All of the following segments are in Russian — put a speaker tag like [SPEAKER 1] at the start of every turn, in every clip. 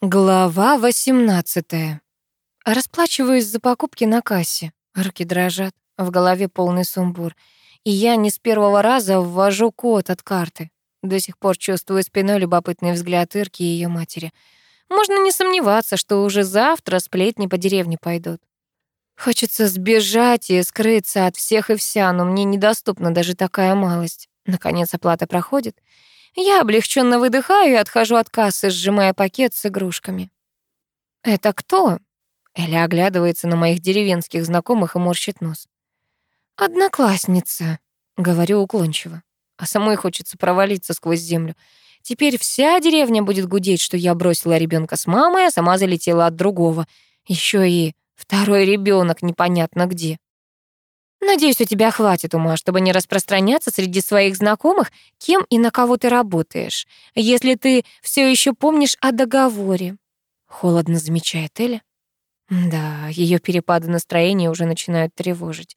[SPEAKER 1] Глава 18. Расплачиваюсь за покупки на кассе. Руки дрожат, в голове полный сумбур. И я не с первого раза ввожу код от карты. До сих пор чувствую спиной любопытный взгляд Ирки и ее матери. Можно не сомневаться, что уже завтра сплетни по деревне пойдут. Хочется сбежать и скрыться от всех и вся, но мне недоступна даже такая малость. Наконец оплата проходит. Я облегченно выдыхаю и отхожу от кассы, сжимая пакет с игрушками. «Это кто?» Эля оглядывается на моих деревенских знакомых и морщит нос. «Одноклассница», — говорю уклончиво. А самой хочется провалиться сквозь землю. Теперь вся деревня будет гудеть, что я бросила ребенка с мамой, а сама залетела от другого. Еще и второй ребенок непонятно где. Надеюсь, у тебя хватит ума, чтобы не распространяться среди своих знакомых, кем и на кого ты работаешь, если ты все еще помнишь о договоре. Холодно замечает Эля. Да, ее перепады настроения уже начинают тревожить.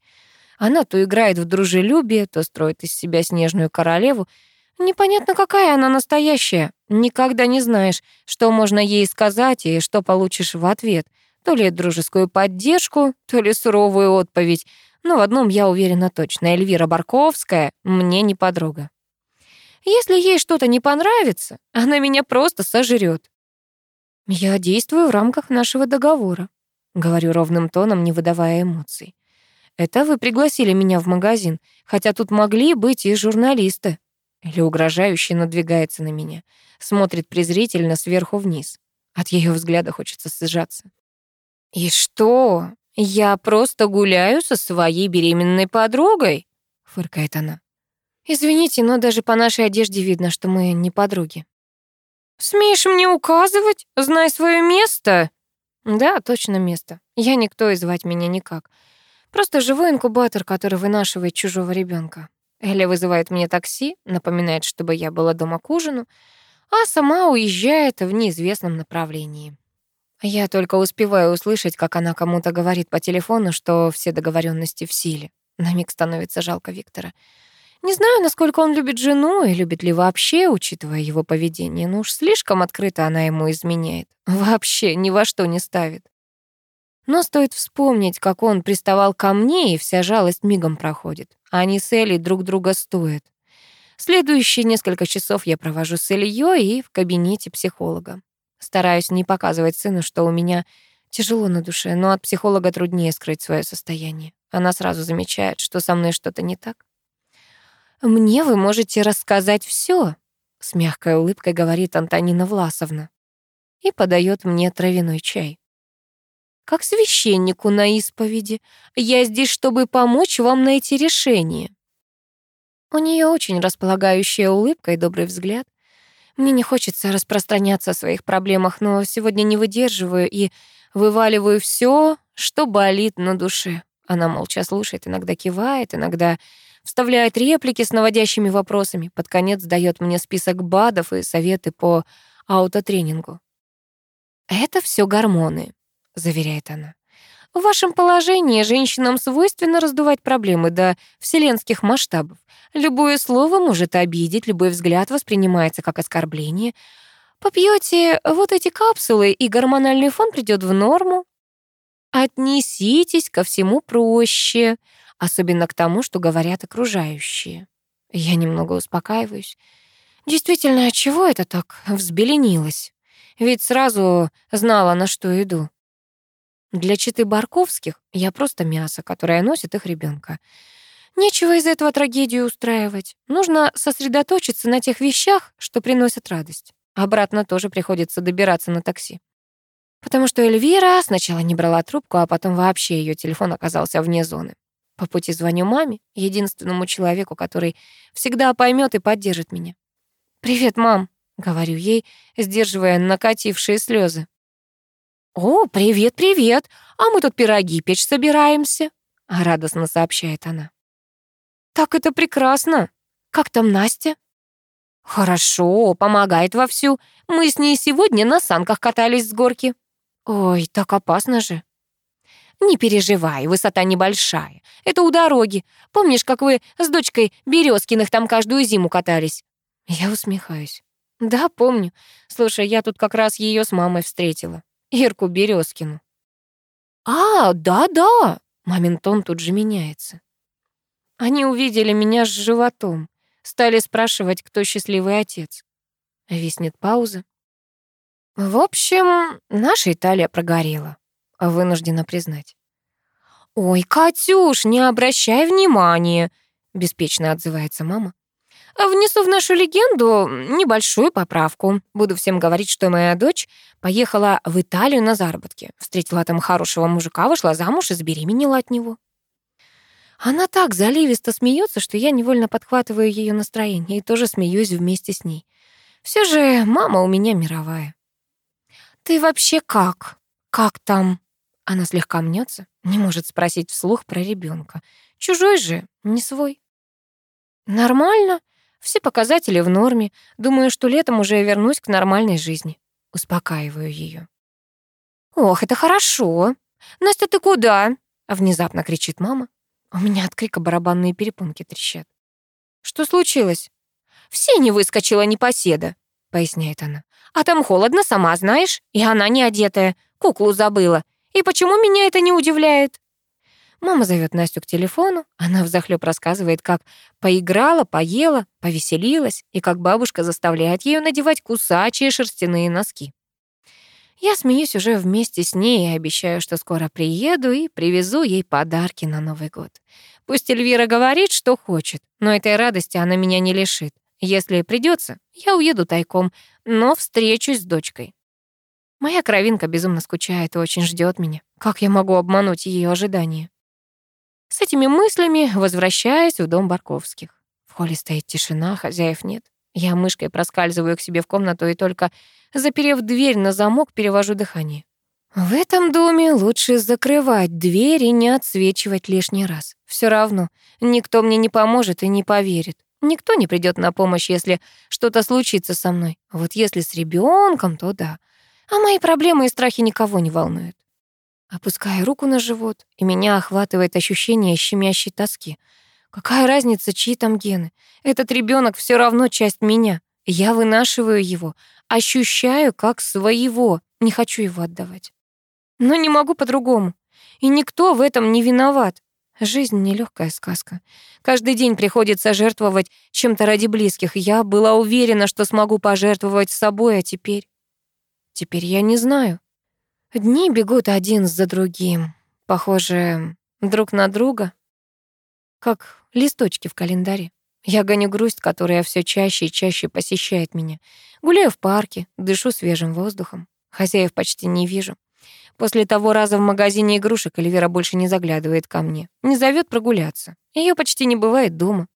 [SPEAKER 1] Она то играет в дружелюбие, то строит из себя снежную королеву. Непонятно, какая она настоящая. Никогда не знаешь, что можно ей сказать и что получишь в ответ. То ли дружескую поддержку, то ли суровую отповедь. Но в одном я уверена точно, Эльвира Барковская мне не подруга. Если ей что-то не понравится, она меня просто сожрет. Я действую в рамках нашего договора, говорю ровным тоном, не выдавая эмоций. Это вы пригласили меня в магазин, хотя тут могли быть и журналисты. Или угрожающе надвигается на меня, смотрит презрительно сверху вниз. От ее взгляда хочется сжаться. «И что? «Я просто гуляю со своей беременной подругой», — фыркает она. «Извините, но даже по нашей одежде видно, что мы не подруги». «Смеешь мне указывать? Знай свое место!» «Да, точно место. Я никто и звать меня никак. Просто живой инкубатор, который вынашивает чужого ребенка. Эля вызывает мне такси, напоминает, чтобы я была дома к ужину, а сама уезжает в неизвестном направлении. Я только успеваю услышать, как она кому-то говорит по телефону, что все договоренности в силе. На миг становится жалко Виктора. Не знаю, насколько он любит жену и любит ли вообще, учитывая его поведение, но уж слишком открыто она ему изменяет. Вообще ни во что не ставит. Но стоит вспомнить, как он приставал ко мне, и вся жалость мигом проходит. Они с Элей друг друга стоят. Следующие несколько часов я провожу с Ильей и в кабинете психолога. Стараюсь не показывать сыну, что у меня тяжело на душе, но от психолога труднее скрыть свое состояние. Она сразу замечает, что со мной что-то не так. «Мне вы можете рассказать все, с мягкой улыбкой говорит Антонина Власовна и подает мне травяной чай. «Как священнику на исповеди. Я здесь, чтобы помочь вам найти решение». У нее очень располагающая улыбка и добрый взгляд. Мне не хочется распространяться о своих проблемах, но сегодня не выдерживаю и вываливаю все, что болит на душе. Она молча слушает, иногда кивает, иногда вставляет реплики с наводящими вопросами. Под конец дает мне список БАДов и советы по аутотренингу. «Это все гормоны», — заверяет она. В вашем положении женщинам свойственно раздувать проблемы до вселенских масштабов. Любое слово может обидеть, любой взгляд воспринимается как оскорбление. Попьете вот эти капсулы, и гормональный фон придет в норму. Отнеситесь ко всему проще, особенно к тому, что говорят окружающие. Я немного успокаиваюсь. Действительно, от чего это так взбеленилось? Ведь сразу знала, на что иду. Для читы Барковских я просто мясо, которое носит их ребенка. Нечего из этого трагедию устраивать. Нужно сосредоточиться на тех вещах, что приносят радость. Обратно тоже приходится добираться на такси. Потому что Эльвира сначала не брала трубку, а потом вообще ее телефон оказался вне зоны. По пути звоню маме, единственному человеку, который всегда поймет и поддержит меня. «Привет, мам», — говорю ей, сдерживая накатившие слезы. «О, привет, привет! А мы тут пироги печь собираемся», — радостно сообщает она. «Так это прекрасно! Как там Настя?» «Хорошо, помогает вовсю. Мы с ней сегодня на санках катались с горки». «Ой, так опасно же». «Не переживай, высота небольшая. Это у дороги. Помнишь, как вы с дочкой Березкиных там каждую зиму катались?» Я усмехаюсь. Да, помню. Слушай, я тут как раз ее с мамой встретила. Ирку Березкину. А, да-да. Мамин тон тут же меняется. Они увидели меня с животом. Стали спрашивать, кто счастливый отец. Виснет пауза. В общем, наша Италия прогорела. Вынуждена признать. «Ой, Катюш, не обращай внимания», — беспечно отзывается мама. Внесу в нашу легенду небольшую поправку. Буду всем говорить, что моя дочь поехала в Италию на заработки. Встретила там хорошего мужика, вышла замуж и забеременела от него. Она так заливисто смеется, что я невольно подхватываю ее настроение и тоже смеюсь вместе с ней. Все же мама у меня мировая. «Ты вообще как? Как там?» Она слегка мнется, не может спросить вслух про ребенка. Чужой же, не свой. «Нормально. Все показатели в норме. Думаю, что летом уже вернусь к нормальной жизни. Успокаиваю ее. Ох, это хорошо. Настя, ты куда? Внезапно кричит мама. У меня от крика барабанные перепонки трещат. Что случилось? Все не выскочила непоседа, поясняет она. А там холодно, сама знаешь, и она не одетая, куклу забыла. И почему меня это не удивляет? Мама зовет Настю к телефону, она взахлёб рассказывает, как поиграла, поела, повеселилась, и как бабушка заставляет ее надевать кусачие шерстяные носки. Я смеюсь уже вместе с ней и обещаю, что скоро приеду и привезу ей подарки на Новый год. Пусть Эльвира говорит, что хочет, но этой радости она меня не лишит. Если придется, я уеду тайком, но встречусь с дочкой. Моя кровинка безумно скучает и очень ждет меня. Как я могу обмануть ее ожидания? С этими мыслями возвращаюсь в дом Барковских. В холле стоит тишина, хозяев нет. Я мышкой проскальзываю к себе в комнату и только, заперев дверь на замок, перевожу дыхание. В этом доме лучше закрывать дверь и не отсвечивать лишний раз. Все равно никто мне не поможет и не поверит. Никто не придет на помощь, если что-то случится со мной. Вот если с ребенком, то да. А мои проблемы и страхи никого не волнуют. Опускаю руку на живот, и меня охватывает ощущение щемящей тоски. Какая разница, чьи там гены? Этот ребенок все равно часть меня. Я вынашиваю его, ощущаю как своего, не хочу его отдавать. Но не могу по-другому. И никто в этом не виноват. Жизнь — нелегкая сказка. Каждый день приходится жертвовать чем-то ради близких. Я была уверена, что смогу пожертвовать собой, а теперь... Теперь я не знаю. Дни бегут один за другим, похожие друг на друга, как листочки в календаре. Я гоню грусть, которая все чаще и чаще посещает меня. Гуляю в парке, дышу свежим воздухом. Хозяев почти не вижу. После того раза в магазине игрушек Эльвира больше не заглядывает ко мне, не зовет прогуляться. Ее почти не бывает дома.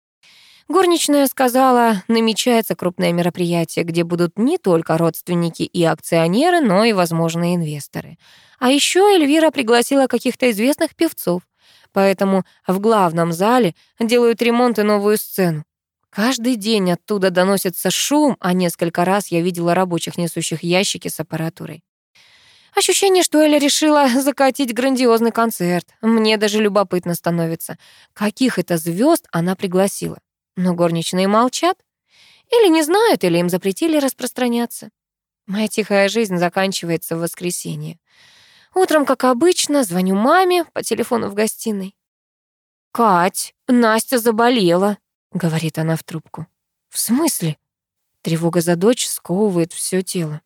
[SPEAKER 1] Горничная сказала, намечается крупное мероприятие, где будут не только родственники и акционеры, но и возможные инвесторы. А еще Эльвира пригласила каких-то известных певцов. Поэтому в главном зале делают ремонт и новую сцену. Каждый день оттуда доносится шум, а несколько раз я видела рабочих, несущих ящики с аппаратурой. Ощущение, что Эля решила закатить грандиозный концерт. Мне даже любопытно становится, каких это звезд она пригласила. Но горничные молчат. Или не знают, или им запретили распространяться. Моя тихая жизнь заканчивается в воскресенье. Утром, как обычно, звоню маме по телефону в гостиной. «Кать, Настя заболела», — говорит она в трубку. «В смысле?» Тревога за дочь сковывает все тело.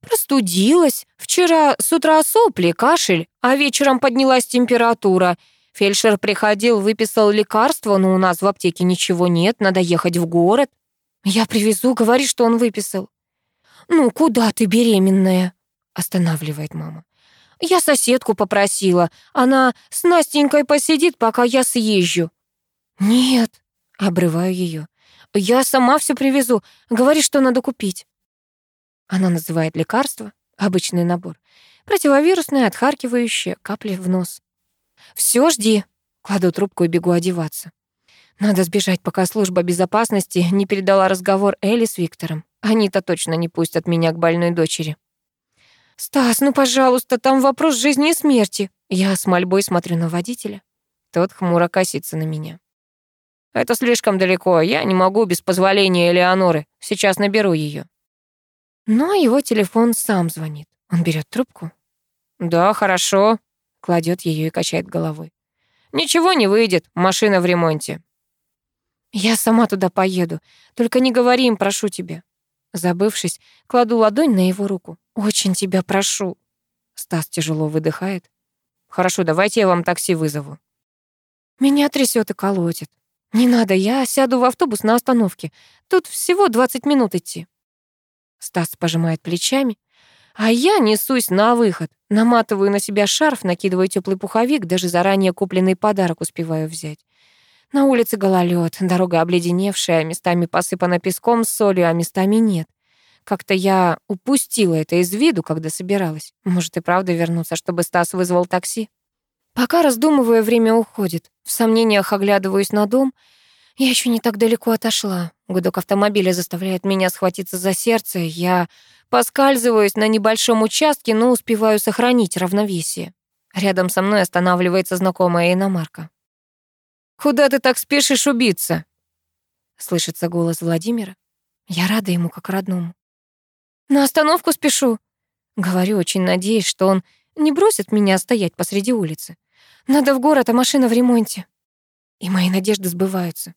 [SPEAKER 1] «Простудилась. Вчера с утра сопли, кашель, а вечером поднялась температура. Фельдшер приходил, выписал лекарство, но у нас в аптеке ничего нет, надо ехать в город. Я привезу, говори, что он выписал. Ну, куда ты беременная? Останавливает мама. Я соседку попросила. Она с Настенькой посидит, пока я съезжу. Нет, обрываю ее. Я сама все привезу. Говори, что надо купить. Она называет лекарство, обычный набор. Противовирусное, отхаркивающее, капли в нос. Все, жди. Кладу трубку и бегу одеваться. Надо сбежать, пока служба безопасности не передала разговор Элли с Виктором. Они-то точно не пустят меня к больной дочери. «Стас, ну, пожалуйста, там вопрос жизни и смерти». Я с мольбой смотрю на водителя. Тот хмуро косится на меня. «Это слишком далеко. Я не могу без позволения Элеоноры. Сейчас наберу ее. Но его телефон сам звонит. Он берет трубку. «Да, хорошо», — кладет ее и качает головой. «Ничего не выйдет, машина в ремонте». «Я сама туда поеду. Только не говори им, прошу тебя». Забывшись, кладу ладонь на его руку. «Очень тебя прошу». Стас тяжело выдыхает. «Хорошо, давайте я вам такси вызову». Меня трясет и колотит. «Не надо, я сяду в автобус на остановке. Тут всего 20 минут идти». Стас пожимает плечами. А я несусь на выход. Наматываю на себя шарф, накидываю теплый пуховик, даже заранее купленный подарок успеваю взять. На улице гололед, дорога обледеневшая, местами посыпана песком с солью, а местами нет. Как-то я упустила это из виду, когда собиралась. Может и правда вернуться, чтобы Стас вызвал такси? Пока раздумывая, время уходит. В сомнениях оглядываюсь на дом. Я еще не так далеко отошла. Гудок автомобиля заставляет меня схватиться за сердце. Я поскальзываюсь на небольшом участке, но успеваю сохранить равновесие. Рядом со мной останавливается знакомая иномарка. «Куда ты так спешишь убиться?» Слышится голос Владимира. Я рада ему как родному. «На остановку спешу», — говорю, очень надеясь, что он не бросит меня стоять посреди улицы. «Надо в город, а машина в ремонте». И мои надежды сбываются.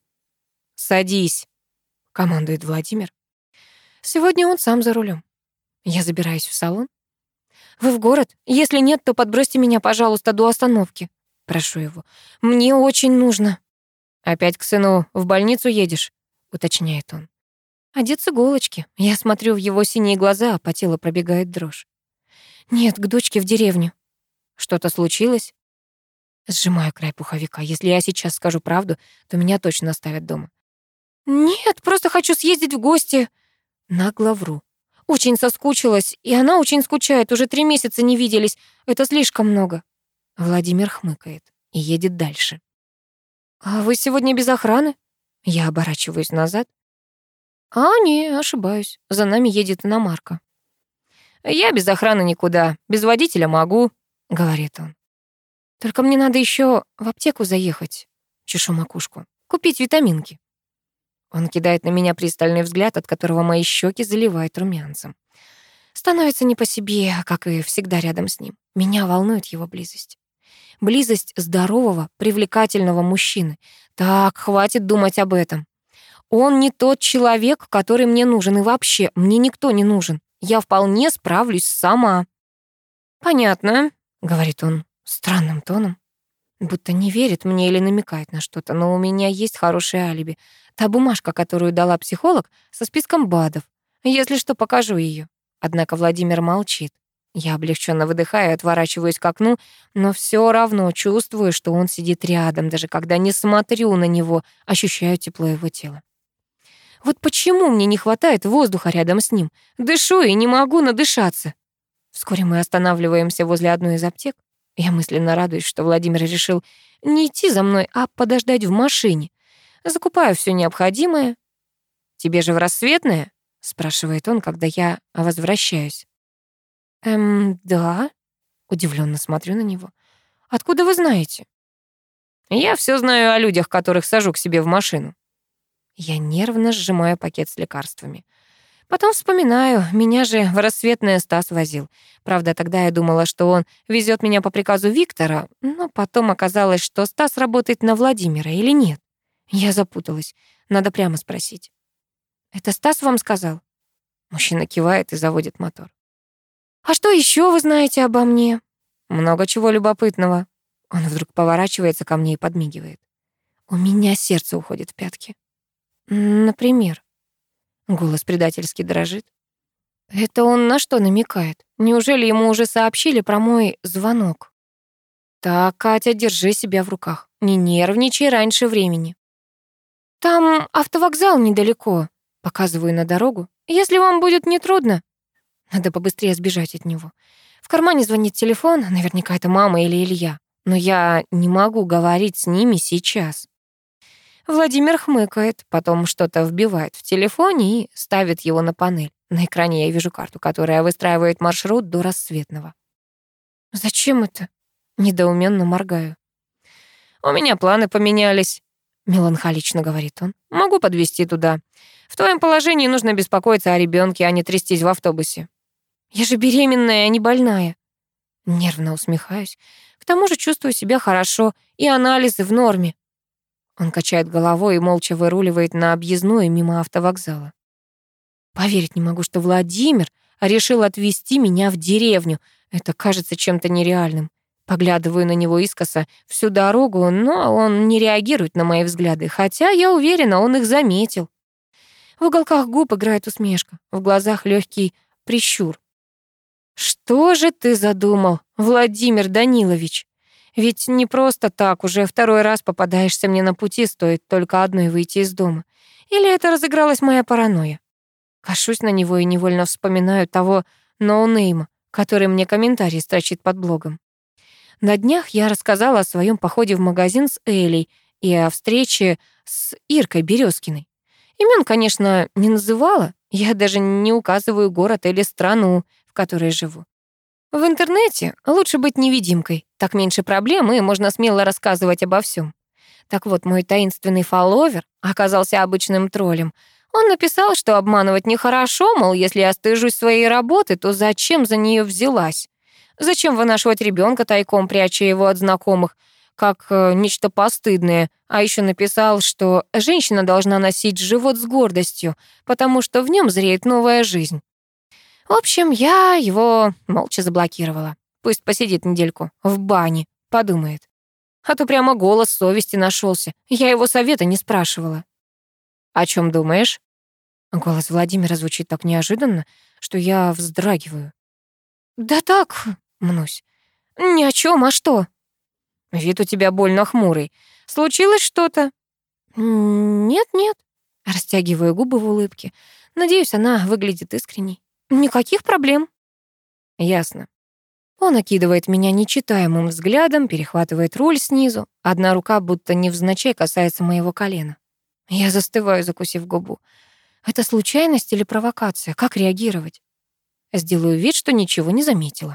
[SPEAKER 1] «Садись», — командует Владимир. Сегодня он сам за рулем. Я забираюсь в салон. «Вы в город? Если нет, то подбросьте меня, пожалуйста, до остановки». Прошу его. «Мне очень нужно». «Опять к сыну в больницу едешь?» — уточняет он. Одет с иголочки. Я смотрю в его синие глаза, а по телу пробегает дрожь. «Нет, к дочке в деревню». «Что-то случилось?» Сжимаю край пуховика. Если я сейчас скажу правду, то меня точно оставят дома. «Нет, просто хочу съездить в гости». Нагло вру. Очень соскучилась, и она очень скучает. Уже три месяца не виделись. Это слишком много. Владимир хмыкает и едет дальше. «А вы сегодня без охраны?» Я оборачиваюсь назад. «А, не, ошибаюсь. За нами едет иномарка». «Я без охраны никуда. Без водителя могу», — говорит он. «Только мне надо еще в аптеку заехать», — чешу макушку, «купить витаминки». Он кидает на меня пристальный взгляд, от которого мои щеки заливают румянцем. Становится не по себе, как и всегда рядом с ним. Меня волнует его близость близость здорового, привлекательного мужчины. Так, хватит думать об этом. Он не тот человек, который мне нужен, и вообще мне никто не нужен. Я вполне справлюсь сама. Понятно, говорит он странным тоном, будто не верит мне или намекает на что-то, но у меня есть хорошее алиби. Та бумажка, которую дала психолог, со списком БАДов. Если что, покажу ее. Однако Владимир молчит. Я облегченно выдыхаю и отворачиваюсь к окну, но все равно чувствую, что он сидит рядом, даже когда не смотрю на него, ощущаю тепло его тела. Вот почему мне не хватает воздуха рядом с ним? Дышу и не могу надышаться. Вскоре мы останавливаемся возле одной из аптек. Я мысленно радуюсь, что Владимир решил не идти за мной, а подождать в машине. Закупаю все необходимое. «Тебе же в рассветное?» — спрашивает он, когда я возвращаюсь. «Эм, да?» Удивленно смотрю на него. «Откуда вы знаете?» «Я все знаю о людях, которых сажу к себе в машину». Я нервно сжимаю пакет с лекарствами. Потом вспоминаю, меня же в рассветное Стас возил. Правда, тогда я думала, что он везет меня по приказу Виктора, но потом оказалось, что Стас работает на Владимира или нет. Я запуталась. Надо прямо спросить. «Это Стас вам сказал?» Мужчина кивает и заводит мотор. «А что еще вы знаете обо мне?» «Много чего любопытного». Он вдруг поворачивается ко мне и подмигивает. У меня сердце уходит в пятки. «Например?» Голос предательски дрожит. «Это он на что намекает? Неужели ему уже сообщили про мой звонок?» «Так, Катя, держи себя в руках. Не нервничай раньше времени». «Там автовокзал недалеко», — показываю на дорогу. «Если вам будет нетрудно, надо побыстрее сбежать от него. В кармане звонит телефон, наверняка это мама или Илья. Но я не могу говорить с ними сейчас. Владимир хмыкает, потом что-то вбивает в телефоне и ставит его на панель. На экране я вижу карту, которая выстраивает маршрут до рассветного. «Зачем это?» Недоуменно моргаю. «У меня планы поменялись», — меланхолично говорит он. «Могу подвести туда. В твоем положении нужно беспокоиться о ребенке, а не трястись в автобусе. Я же беременная, а не больная. Нервно усмехаюсь. К тому же чувствую себя хорошо, и анализы в норме. Он качает головой и молча выруливает на объездную мимо автовокзала. Поверить не могу, что Владимир решил отвезти меня в деревню. Это кажется чем-то нереальным. Поглядываю на него искоса всю дорогу, но он не реагирует на мои взгляды, хотя, я уверена, он их заметил. В уголках губ играет усмешка, в глазах легкий прищур. «Что же ты задумал, Владимир Данилович? Ведь не просто так, уже второй раз попадаешься мне на пути, стоит только одной выйти из дома. Или это разыгралась моя паранойя? Кашусь на него и невольно вспоминаю того ноунейма, который мне комментарий строчит под блогом. На днях я рассказала о своем походе в магазин с Элей и о встрече с Иркой Березкиной. Имен, конечно, не называла, я даже не указываю город или страну, в которой живу. В интернете лучше быть невидимкой, так меньше проблем, и можно смело рассказывать обо всем. Так вот, мой таинственный фолловер оказался обычным троллем. Он написал, что обманывать нехорошо, мол, если я стыжусь своей работы, то зачем за нее взялась? Зачем вынашивать ребенка тайком, пряча его от знакомых, как э, нечто постыдное? А еще написал, что женщина должна носить живот с гордостью, потому что в нем зреет новая жизнь. В общем, я его молча заблокировала. Пусть посидит недельку в бане, подумает. А то прямо голос совести нашелся. Я его совета не спрашивала. «О чем думаешь?» Голос Владимира звучит так неожиданно, что я вздрагиваю. «Да так, мнусь. Ни о чем, а что?» «Вид у тебя больно хмурый. Случилось что-то?» «Нет-нет», — растягиваю губы в улыбке. Надеюсь, она выглядит искренней. «Никаких проблем». «Ясно». Он окидывает меня нечитаемым взглядом, перехватывает руль снизу. Одна рука будто невзначай касается моего колена. Я застываю, закусив губу. Это случайность или провокация? Как реагировать? Сделаю вид, что ничего не заметила.